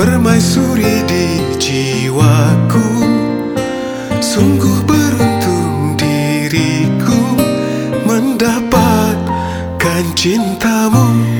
Permaisuri di jiwaku Sungguh beruntung diriku Mendapatkan cintamu.